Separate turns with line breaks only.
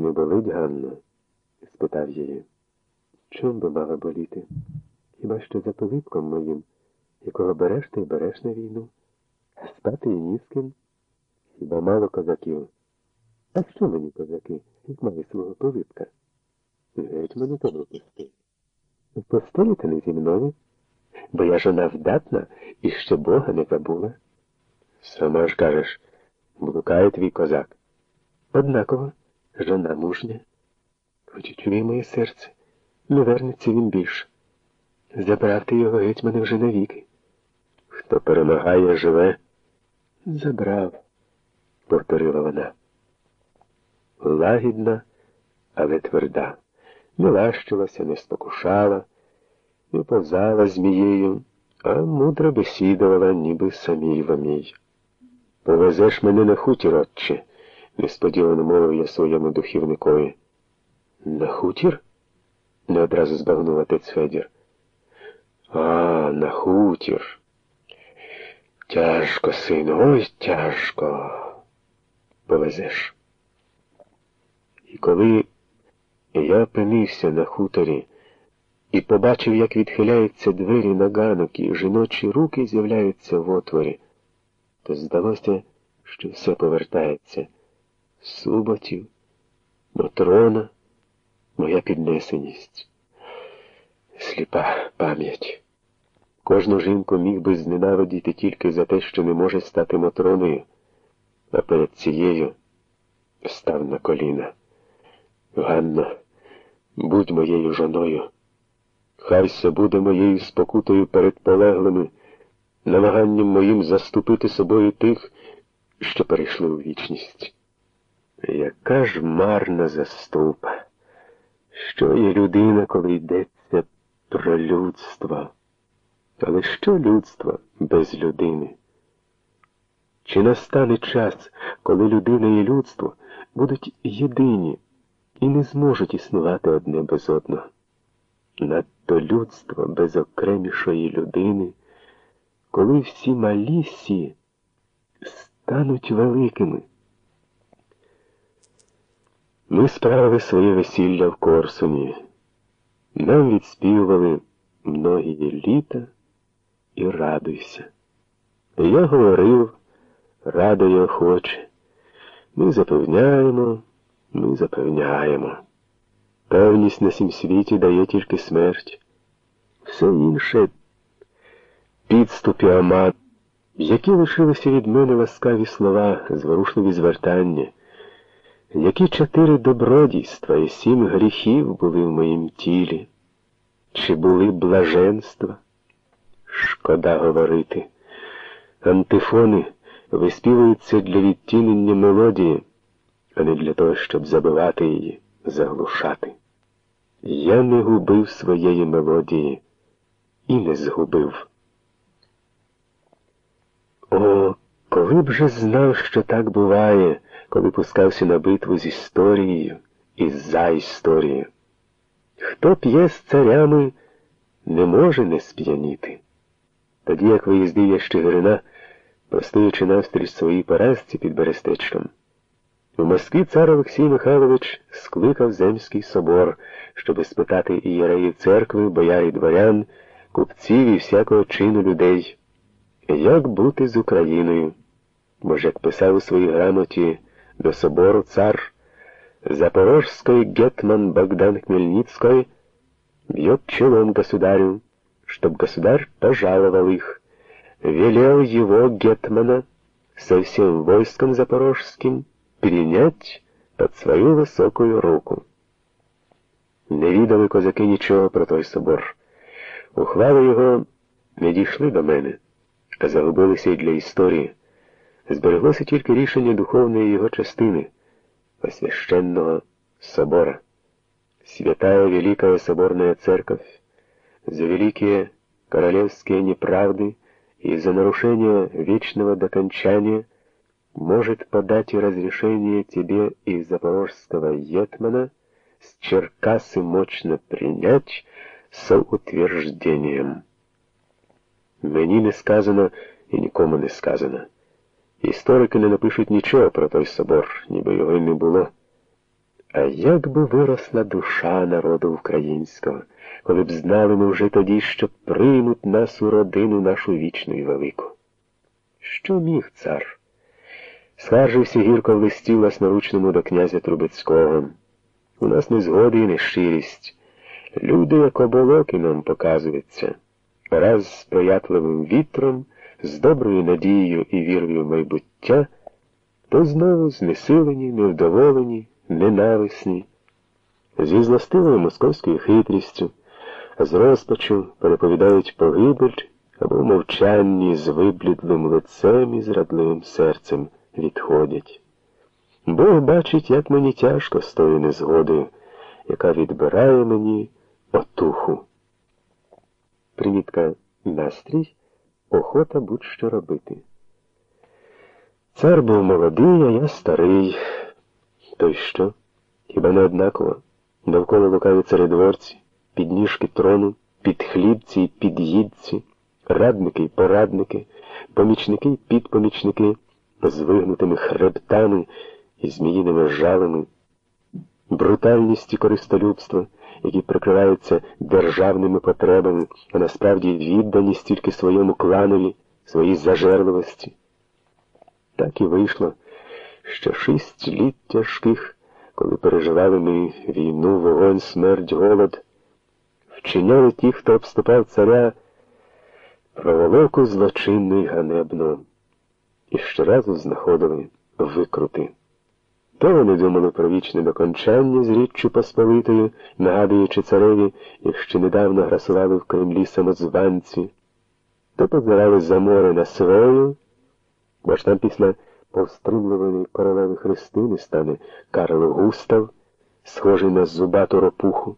Не болить, Ганна? спитав її. Чом би мала боліти? Хіба що за Пилипком моїм, якого береш ти береш на війну, а спати і ні з ким. Хіба мало козаків? А що мені козаки, як маю свого Пилипка? Геть мене тому пусти. В постелі не зі мною, бо я жона вдатна і ще Бога не забула. Сама ж кажеш, блукає твій козак. Однаково, жона мужня. Хоч чує моє серце, не вернеться він більше. Забрати його геть мене вже навіки. Хто перемагає, живе, забрав, повторила вона. Лагідна, але тверда, не лащилася, не спокушала, не повзала змією, а мудро бесідувала, ніби самій вамій. Повезеш мене на хутір, отче, несподівано мовив я своєму духівникові. На хутір? не одразу збагнув отець Федір. А, на хутір. Тяжко, сину, ой, тяжко. Повезеш. І коли я опинився на хуторі і побачив, як відхиляються двері на ганок і жіночі руки з'являються в отворі, то здалося, що все повертається. Суботів, Матрона, моя піднесеність, сліпа пам'ять. Кожну жінку міг би зненавидіти тільки за те, що не може стати Матроною, а перед цією став на коліна. Ганна, будь моєю жоною. Хай се буде моєю спокутою перед полеглими, намаганням моїм заступити собою тих, що перейшли у вічність. Яка ж марна заступа, що є людина, коли йдеться про людство? Але що людство без людини? Чи настане час, коли людина і людство будуть єдині і не зможуть існувати одне без одного? Надто людство без окремішої людини, коли всі малі сі стануть великими. Ми справили своє весілля в Корсуні. Нам відспівували многії літа і радуйся. Я говорив, радо й охоче. Ми запевняємо, ми запевняємо. Певність на сім світі дає тільки смерть. Все інше підступі амат, які лишилися від мене ласкаві слова, зворушливі звертання, які чотири добродійства і сім гріхів були в моїм тілі, чи були блаженства? Шкода говорити. Антифони виспівуються для відтінення мелодії, а не для того, щоб забивати її, заглушати. Я не губив своєї мелодії і не згубив. О, коли б же знав, що так буває, коли пускався на битву з історією і за історією. Хто п'є з царями, не може не сп'яніти. Тоді, як виїздив я з Чигирина, простоючи навстріч своїй поразці під Берестечком, в Москві цар Олексій Михайлович скликав Земський собор, щоби спитати ієреїв церкви, бояр і дворян, купців і всякого чину людей, як бути з Україною. Бо ж як писав у своїй грамоті до собору цар Запорожський гетман Богдан Хмельницький бьет челом государю, чтоб государь пожаловал их, велел его гетмана со всем войском запорожским перенять под свою високую руку. Не відали козаки нічого про той собор. Ухвали його не дійшли до мене, а загубилися й для історії. Збереглося тільки рішення духовної його частини, освященного собора. Святая Великая Соборная Церковь за великие королевские неправды и за нарушение вечного докончания может подать и разрешение тебе из запорожского етмана с Черкасы мощно принять соутверждением. Мені не сказано і нікому не сказано. Історики не напишуть нічого про той собор, ніби його й не було. А як би виросла душа народу українського, коли б знали ми вже тоді, що приймуть нас у родину нашу вічну і велику? Що міг цар? Скаржився гірко в листі власноручному до князя Трубецького. У нас не згоди і нещирість. Люди, як оболоки нам показуються, раз з приятливим вітром, з доброю надією і вірою в майбуття, то знову знесилені, невдоволені, ненависні, зі злостивою московською хитрістю, з розпачу переповідають погибель або мовчанні з виблідлим лицем і зрадливим серцем відходять. Бог бачить, як мені тяжко з тою незгодою, яка відбирає мені отуху. Примітка настрій, охота будь-що робити. Цар був молодий, а я старий. То й що? Хіба не однаково? Довкола лукаві царедворці, підніжки трону, підхлібці і під'їдці, радники й порадники, помічники й підпомічники з вигнутими хребтами і зміїними жалами, брутальність і користолюбство, які прикриваються державними потребами, а насправді відданість тільки своєму кланові, своїй зажерливості. Так і вийшло, що шість літ тяжких, коли переживали ми війну, вогонь, смерть, голод, вчиняли ті, хто обступав царя проволоку злочинну й ганебну і щоразу знаходили викрути. То вони думали про вічне докончання з річчю Посполитою, нагадуючи цареві, як ще недавно грасували в Кремлі самозванці, то позирали за море на свою, бо ж там після повстримлюваної королеви Христини стане Карл Густав, схожий на зубату ропуху.